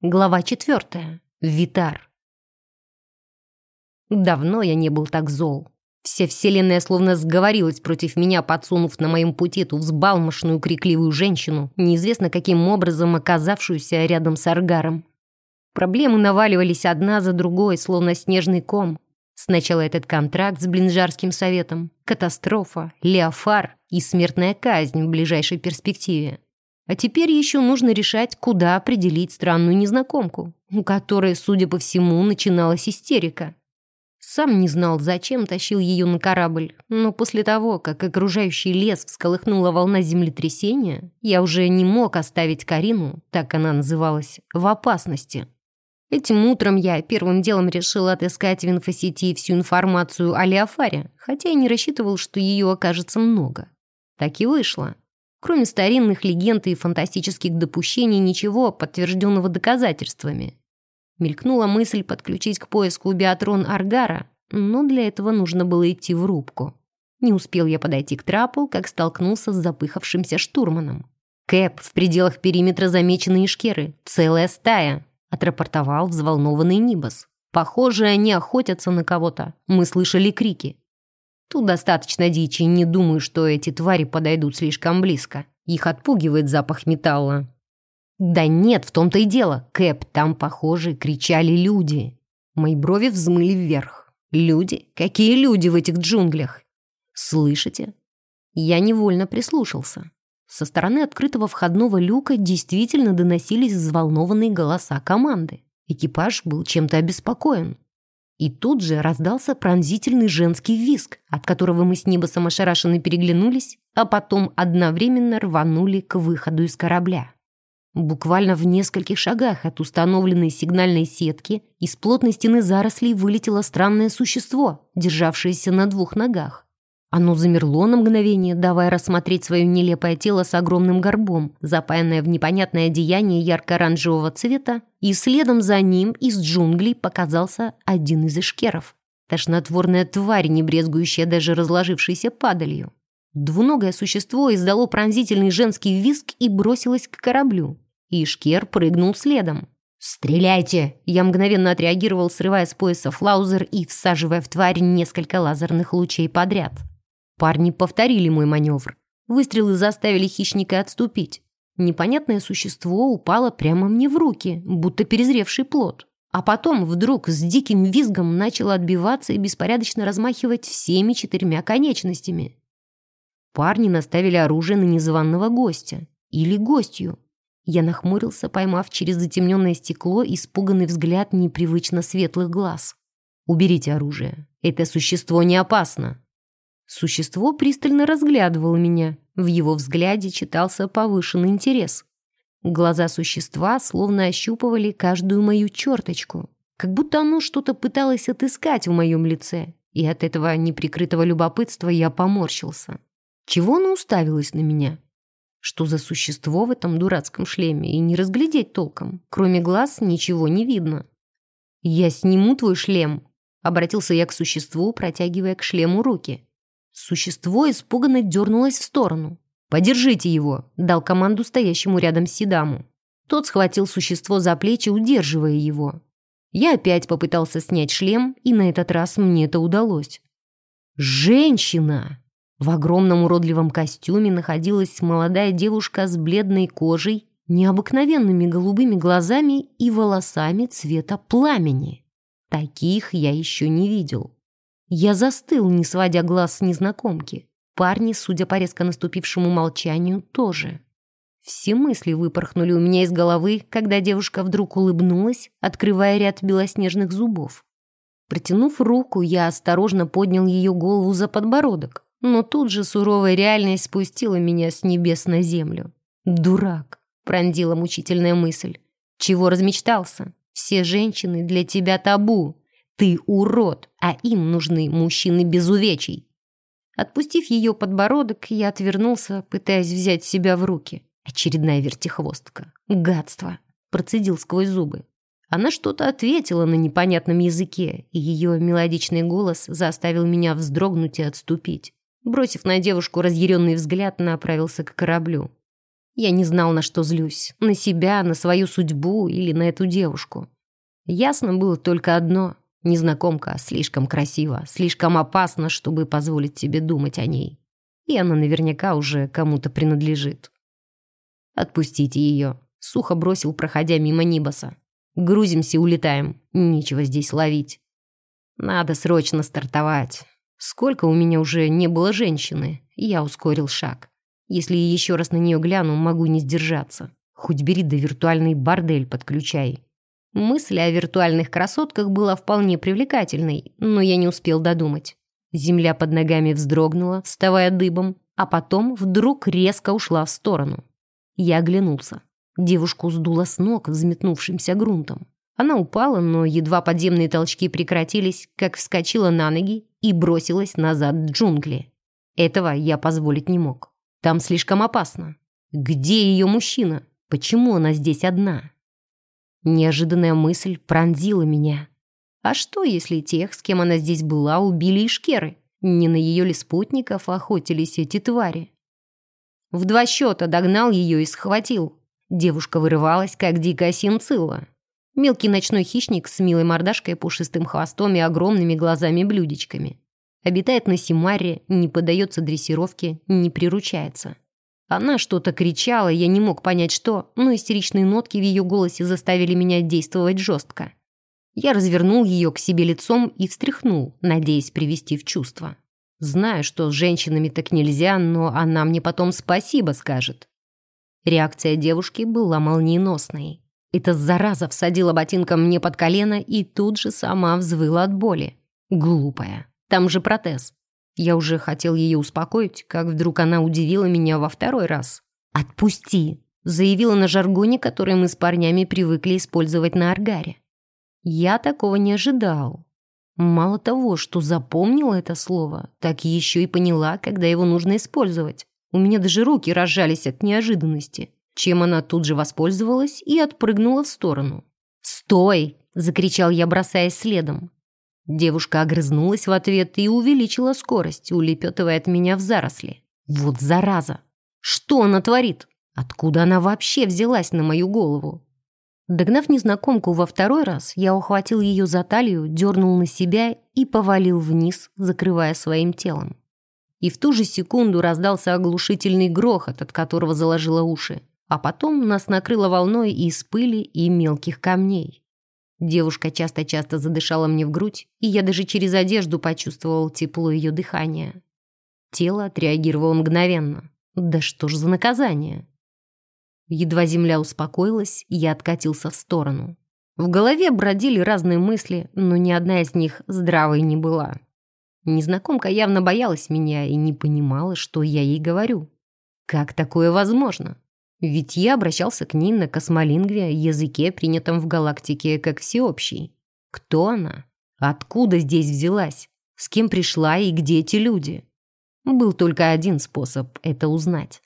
Глава четвертая. Витар. Давно я не был так зол. Вся вселенная словно сговорилась против меня, подсунув на моем пути ту взбалмошную крикливую женщину, неизвестно каким образом оказавшуюся рядом с Аргаром. Проблемы наваливались одна за другой, словно снежный ком. Сначала этот контракт с Блинжарским советом, катастрофа, Леофар и смертная казнь в ближайшей перспективе. А теперь еще нужно решать, куда определить странную незнакомку, у которой, судя по всему, начиналась истерика. Сам не знал, зачем тащил ее на корабль, но после того, как окружающий лес всколыхнула волна землетрясения, я уже не мог оставить Карину, так она называлась, в опасности. Этим утром я первым делом решил отыскать в инфосети всю информацию о Леофаре, хотя и не рассчитывал, что ее окажется много. Так и вышло. Кроме старинных легенд и фантастических допущений, ничего подтвержденного доказательствами. Мелькнула мысль подключить к поиску биатрон Аргара, но для этого нужно было идти в рубку. Не успел я подойти к трапу, как столкнулся с запыхавшимся штурманом. «Кэп, в пределах периметра замечены ишкеры. Целая стая», — отрапортовал взволнованный Нибас. «Похоже, они охотятся на кого-то. Мы слышали крики. Тут достаточно дичи, не думаю, что эти твари подойдут слишком близко. Их отпугивает запах металла. Да нет, в том-то и дело. Кэп, там, похоже, кричали люди. Мои брови взмыли вверх. Люди? Какие люди в этих джунглях? Слышите? Я невольно прислушался. Со стороны открытого входного люка действительно доносились взволнованные голоса команды. Экипаж был чем-то обеспокоен. И тут же раздался пронзительный женский визг, от которого мы с Нибасом ошарашенно переглянулись, а потом одновременно рванули к выходу из корабля. Буквально в нескольких шагах от установленной сигнальной сетки из плотной стены зарослей вылетело странное существо, державшееся на двух ногах. Оно замерло на мгновение, давая рассмотреть свое нелепое тело с огромным горбом, запаянное в непонятное одеяние ярко-оранжевого цвета, и следом за ним из джунглей показался один из эшкеров. Тошнотворная тварь, не брезгующая даже разложившейся падалью. Двуногое существо издало пронзительный женский визг и бросилось к кораблю. Ишкер прыгнул следом. «Стреляйте!» Я мгновенно отреагировал, срывая с пояса флаузер и всаживая в тварь несколько лазерных лучей подряд. Парни повторили мой маневр. Выстрелы заставили хищника отступить. Непонятное существо упало прямо мне в руки, будто перезревший плод. А потом вдруг с диким визгом начало отбиваться и беспорядочно размахивать всеми четырьмя конечностями. Парни наставили оружие на незваного гостя. Или гостью. Я нахмурился, поймав через затемненное стекло испуганный взгляд непривычно светлых глаз. «Уберите оружие. Это существо не опасно», Существо пристально разглядывало меня. В его взгляде читался повышенный интерес. Глаза существа словно ощупывали каждую мою черточку. Как будто оно что-то пыталось отыскать в моем лице. И от этого неприкрытого любопытства я поморщился. Чего оно уставилось на меня? Что за существо в этом дурацком шлеме? И не разглядеть толком. Кроме глаз ничего не видно. «Я сниму твой шлем», — обратился я к существу, протягивая к шлему руки. Существо испуганно дернулось в сторону. «Подержите его!» — дал команду стоящему рядом Сидаму. Тот схватил существо за плечи, удерживая его. Я опять попытался снять шлем, и на этот раз мне это удалось. «Женщина!» В огромном уродливом костюме находилась молодая девушка с бледной кожей, необыкновенными голубыми глазами и волосами цвета пламени. Таких я еще не видел. Я застыл, не сводя глаз с незнакомки. Парни, судя по резко наступившему молчанию, тоже. Все мысли выпорхнули у меня из головы, когда девушка вдруг улыбнулась, открывая ряд белоснежных зубов. Протянув руку, я осторожно поднял ее голову за подбородок, но тут же суровая реальность спустила меня с небес на землю. «Дурак!» — пронзила мучительная мысль. «Чего размечтался? Все женщины для тебя табу. Ты урод, а им нужны мужчины без увечий. Отпустив ее подбородок, я отвернулся, пытаясь взять себя в руки. Очередная вертихвостка. Гадство. Процедил сквозь зубы. Она что-то ответила на непонятном языке, и ее мелодичный голос заставил меня вздрогнуть и отступить. Бросив на девушку разъяренный взгляд, направился к кораблю. Я не знал, на что злюсь. На себя, на свою судьбу или на эту девушку. Ясно было только одно. Незнакомка слишком красива, слишком опасна, чтобы позволить тебе думать о ней. И она наверняка уже кому-то принадлежит. «Отпустите ее», — сухо бросил, проходя мимо Нибаса. «Грузимся, улетаем. Нечего здесь ловить. Надо срочно стартовать. Сколько у меня уже не было женщины?» Я ускорил шаг. Если еще раз на нее гляну, могу не сдержаться. Хоть бери да виртуальный бордель подключай. Мысль о виртуальных красотках была вполне привлекательной, но я не успел додумать. Земля под ногами вздрогнула, вставая дыбом, а потом вдруг резко ушла в сторону. Я оглянулся. Девушку сдуло с ног взметнувшимся грунтом. Она упала, но едва подземные толчки прекратились, как вскочила на ноги и бросилась назад в джунгли. Этого я позволить не мог. Там слишком опасно. Где ее мужчина? Почему она здесь одна? Неожиданная мысль пронзила меня. А что, если тех, с кем она здесь была, убили ишкеры? Не на ее ли спутников охотились эти твари? В два счета догнал ее и схватил. Девушка вырывалась, как дикая синцилла. Мелкий ночной хищник с милой мордашкой, пушистым хвостом и огромными глазами-блюдечками. Обитает на Симаре, не поддается дрессировке, не приручается. Она что-то кричала, я не мог понять что, но истеричные нотки в ее голосе заставили меня действовать жестко. Я развернул ее к себе лицом и встряхнул, надеясь привести в чувство. Знаю, что с женщинами так нельзя, но она мне потом спасибо скажет. Реакция девушки была молниеносной. Эта зараза всадила ботинком мне под колено и тут же сама взвыла от боли. Глупая. Там же протез. Я уже хотел ее успокоить, как вдруг она удивила меня во второй раз. «Отпусти!» — заявила на жаргоне, который мы с парнями привыкли использовать на аргаре. Я такого не ожидал. Мало того, что запомнила это слово, так еще и поняла, когда его нужно использовать. У меня даже руки разжались от неожиданности, чем она тут же воспользовалась и отпрыгнула в сторону. «Стой!» — закричал я, бросаясь следом. Девушка огрызнулась в ответ и увеличила скорость, улепетывая от меня в заросли. Вот зараза! Что она творит? Откуда она вообще взялась на мою голову? Догнав незнакомку во второй раз, я ухватил ее за талию, дернул на себя и повалил вниз, закрывая своим телом. И в ту же секунду раздался оглушительный грохот, от которого заложило уши. А потом нас накрыло волной из пыли и мелких камней. Девушка часто-часто задышала мне в грудь, и я даже через одежду почувствовал тепло ее дыхания. Тело отреагировало мгновенно. Да что ж за наказание? Едва земля успокоилась, я откатился в сторону. В голове бродили разные мысли, но ни одна из них здравой не была. Незнакомка явно боялась меня и не понимала, что я ей говорю. Как такое возможно? Ведь я обращался к ней на космолингве, языке, принятом в галактике как всеобщий. Кто она? Откуда здесь взялась? С кем пришла и где эти люди? Был только один способ это узнать.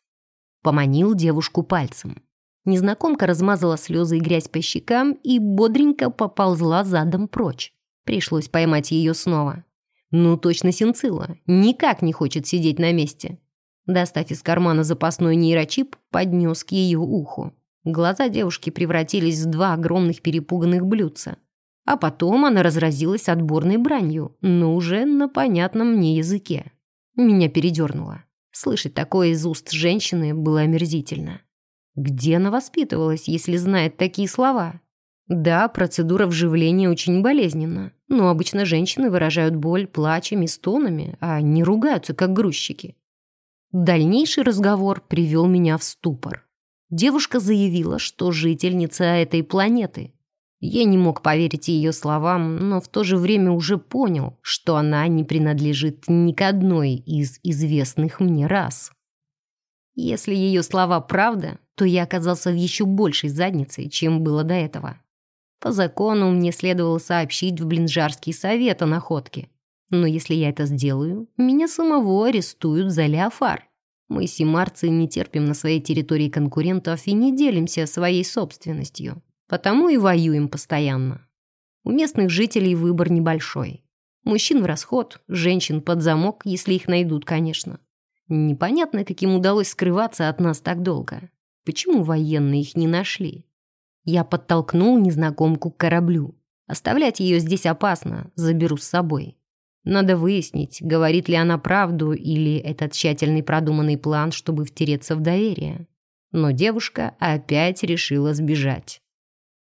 Поманил девушку пальцем. Незнакомка размазала слезы и грязь по щекам и бодренько поползла задом прочь. Пришлось поймать ее снова. Ну, точно Синцила. Никак не хочет сидеть на месте. Достав из кармана запасной нейрочип, поднес к ее уху. Глаза девушки превратились в два огромных перепуганных блюдца. А потом она разразилась отборной бранью, но уже на понятном мне языке. Меня передернуло. Слышать такое из уст женщины было омерзительно. Где она воспитывалась, если знает такие слова? Да, процедура вживления очень болезненна, но обычно женщины выражают боль плачем и стонами, а не ругаются, как грузчики. Дальнейший разговор привел меня в ступор. Девушка заявила, что жительница этой планеты. Я не мог поверить ее словам, но в то же время уже понял, что она не принадлежит ни к одной из известных мне рас. Если ее слова правда, то я оказался в еще большей заднице, чем было до этого. По закону мне следовало сообщить в Блинжарский совет о находке. Но если я это сделаю, меня самого арестуют за леофар. Мы, симарцы, не терпим на своей территории конкурентов и не делимся своей собственностью. Потому и воюем постоянно. У местных жителей выбор небольшой. Мужчин в расход, женщин под замок, если их найдут, конечно. Непонятно, каким удалось скрываться от нас так долго. Почему военные их не нашли? Я подтолкнул незнакомку к кораблю. Оставлять ее здесь опасно, заберу с собой. Надо выяснить, говорит ли она правду или это тщательный продуманный план, чтобы втереться в доверие. Но девушка опять решила сбежать.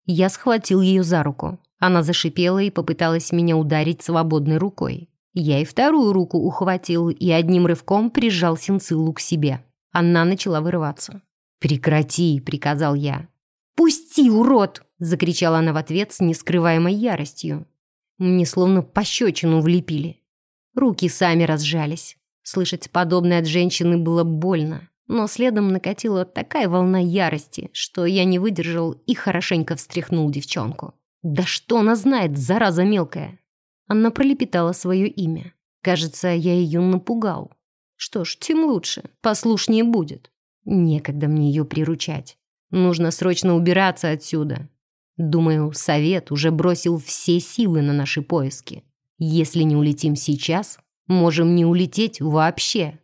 Я схватил ее за руку. Она зашипела и попыталась меня ударить свободной рукой. Я и вторую руку ухватил и одним рывком прижал Синциллу к себе. Она начала вырываться. «Прекрати!» — приказал я. «Пусти, урод!» — закричала она в ответ с нескрываемой яростью. Мне словно пощечину влепили. Руки сами разжались. Слышать подобное от женщины было больно. Но следом накатила такая волна ярости, что я не выдержал и хорошенько встряхнул девчонку. «Да что она знает, зараза мелкая!» Она пролепетала свое имя. Кажется, я ее напугал. Что ж, тем лучше, послушнее будет. Некогда мне ее приручать. Нужно срочно убираться отсюда. Думаю, совет уже бросил все силы на наши поиски. Если не улетим сейчас, можем не улететь вообще.